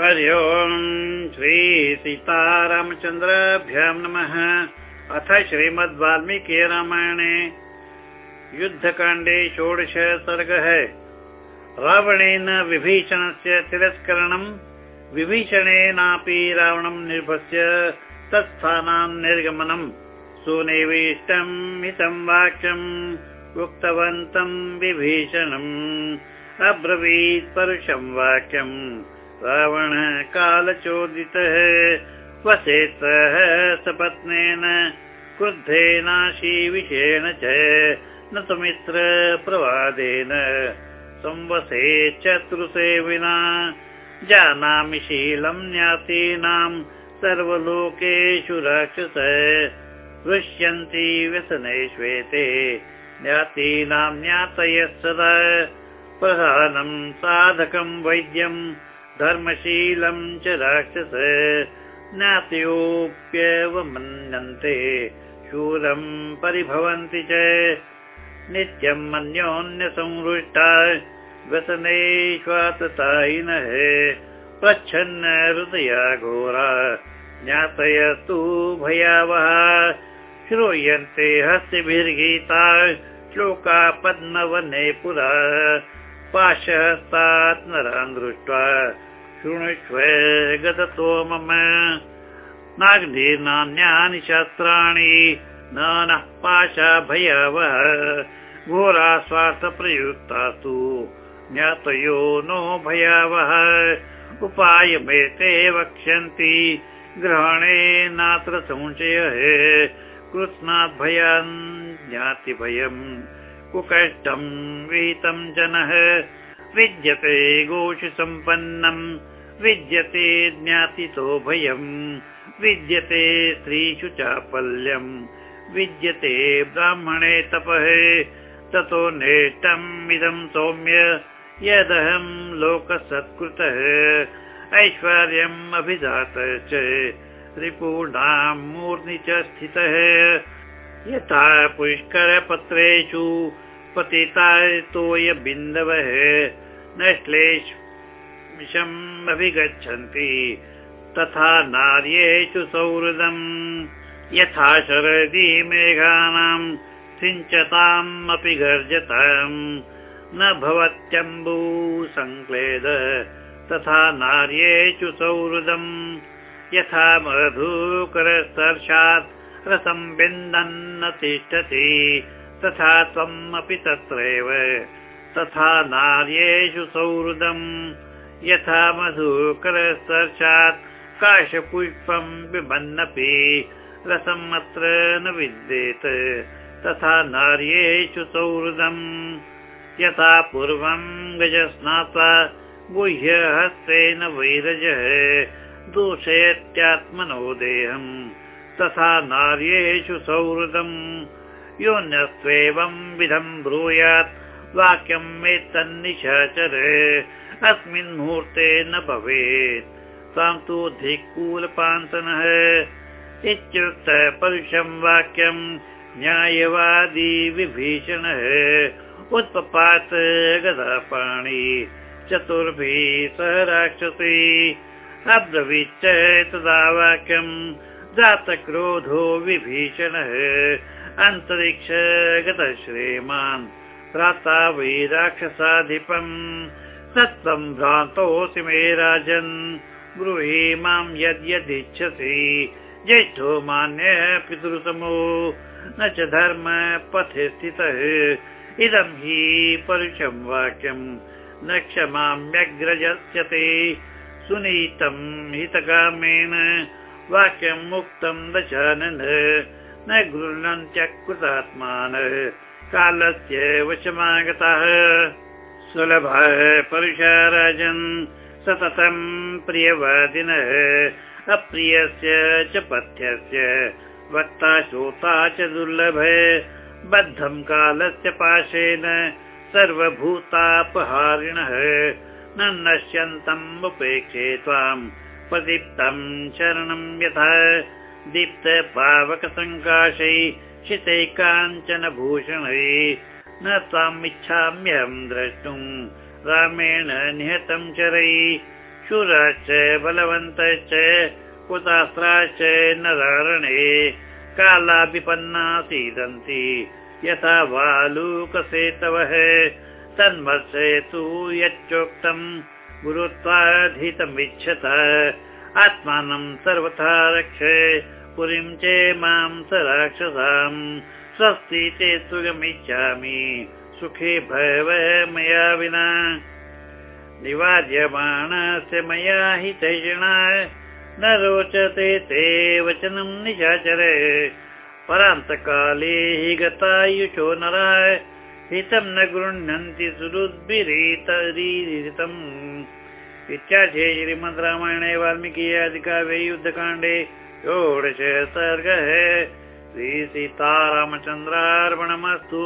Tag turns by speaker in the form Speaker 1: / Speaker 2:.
Speaker 1: हरि ओम् श्री सीतारामचन्द्राभ्यां नमः। अथ श्रीमद् वाल्मीकि रामायणे। युद्धकाण्डे षोडश सर्गः। रावणेन विभीषणस्य तिरस्करणम् विभीषणेनापि रावणं निर्भस्य तत्स्थानान् निर्गमनम् सुनिविष्टम् हितं वाक्यम् उक्तवन्तं विभीषणम्। अब्रवीत् परुषं वाक्यम् रावणः कालचोदितः वसेत्सः सपत्नेन क्रुद्धेनाशीविषेण च न सुमित्र प्रवादेन। संवसे चतुर्से विना जानामि शीलं ज्ञातीनां सर्वलोकेषु राक्षस पृश्यन्ति व्यसने श्वेते ज्ञातीनां ज्ञातयः सदा। प्रधानं साधकं वैद्यम् धर्मशीलं च राक्षस ज्ञातयोऽप्येव मन्यन्ते शूरं परिभवन्ति च। नित्यं अन्योन्यसंहृष्टा व्यसनेष्वाततायिनः प्रच्छन्न हृदया घोरा ज्ञातयस्तु भयावः श्रूयन्ते हस्तिभिर्गीता श्लोका पद्मवने पुरा पाशहस्तात् नरान् दृष्ट्वा शृणुष्व गततो मम नाग्निर्नान्यानि शास्त्राणि न नः पाशा भयावः। घोरा स्वार्थप्रयुक्तास्तु ज्ञातयो नो भयावः। उपायमेते वक्ष्यन्ति ग्रहणे नात्र संशयः। कृत्स्नात् भयान् ज्ञाति भयम् कुकष्टं विहितं जनः विद्यते गोषुसम्पन्नम् विद्यते ज्ञातितो भयम् विद्यते स्त्रीषु चापल्यम् विद्यते ब्राह्मणे तपः ततो नेष्टम् इदं सौम्य यदहं लोकसत्कृतः ऐश्वर्यम् अभिजातः च रिपूर्णां मूर्नि च स्थितः। यथा पुष्करपत्रेषु पतिताय बिन्दवः न अभिगच्छन्ति। तथा नार्येषु सौहृदम् यथा शरदि मेघानां सिञ्चताम् अपि गर्जताम्। न भवत्यम्बू सङ्क्लेद तथा नार्येषु सौहृदम्। यथा मधुकरस्पर्शात् रसं बिन्दन्न तिष्ठति तथा त्वम् अपि तत्रैव। तथा नार्येषु सौहृदम्। यथा मधुकरस्पर्शात् काशपुष्पम् पिबन्नपि रसम् अत्र न विद्येत। तथा नार्येषु सौहृदम्। यथा पूर्वम् गज स्नात्वा गुह्य हस्तेन वैरजः दूषयत्यात्मनो देहम् तथा नार्येषु सौहृदम् योऽन्यस्त्वेवं विधम् ब्रूयात्। वाक्यम् एतन्निशाचर अस्मिन् मुहूर्ते न भवेत्। तां तु धिक्कूलपान्तनः। इत्युक्त परुषं वाक्यम् न्यायवादी विभीषणः। उत्पपात गदापाणि चतुर्भिः सह राक्षसी। अब्रवीच्च तदा वाक्यम् जातक्रोधो विभीषणः। अन्तरिक्ष गतः श्रीमान् प्राता वै राक्षसाधिपम्। सत्त्वं भ्रान्तोऽसि मे राजन्। ब्रूहि मां यद्यदिच्छसि ज्येष्ठो मान्यः पितृतमो न च धर्म पथे स्थितः। इदं हि परुषं वाक्यम् न क्षमाम्यग्रजस्यते। सुनीतं हितकामेन वाक्यम् उक्तं दशानन न गृह्णन्त्यकृतात्मानः कालस्य वशमागतः। सुलभः परुषा राजन् सततं प्रियवादिनः। अप्रियस्य च पथ्यस्य वक्ता श्रोता च दुर्लभ। बद्धं कालस्य पाशेन सर्वभूतापहारिणः। नश्यन्तम् उपेक्षे त्वाम् प्रदीप्तं शरणं यथा दीप्त पावक सङ्काशै शितै काञ्चन भूषणै न त्वाम् इच्छाम्यहं द्रष्टुम् रामेण निहतं चरै शूराश्च बलवन्तश्च कुतास्त्राश्च नरणे काला विपन्ना सीदन्ति यथा वालुकसेतवः तन्मर्शयतु यच्चोक्तम् गुरुत्वाधीतमिच्छत। आत्मानं सर्वथा रक्ष पुरीं च मां स राक्षसाम् स्वस्ति ते सुगमिच्छामि सुखे भव मया विना। निवार्यमाणस्य मया हि न रोचते ते वचनं निशाचर। परान्तकाले हि गतायुषो नराय हितं न गृह्णन्ति सुहृद्भिरीतरीतम् इत्याशे श्रीमद् रामायणे वाल्मीकि अधिकाव्ये युद्धकाण्डे षोडश सर्गः श्रीसीतारामचन्द्रार्पणमस्तु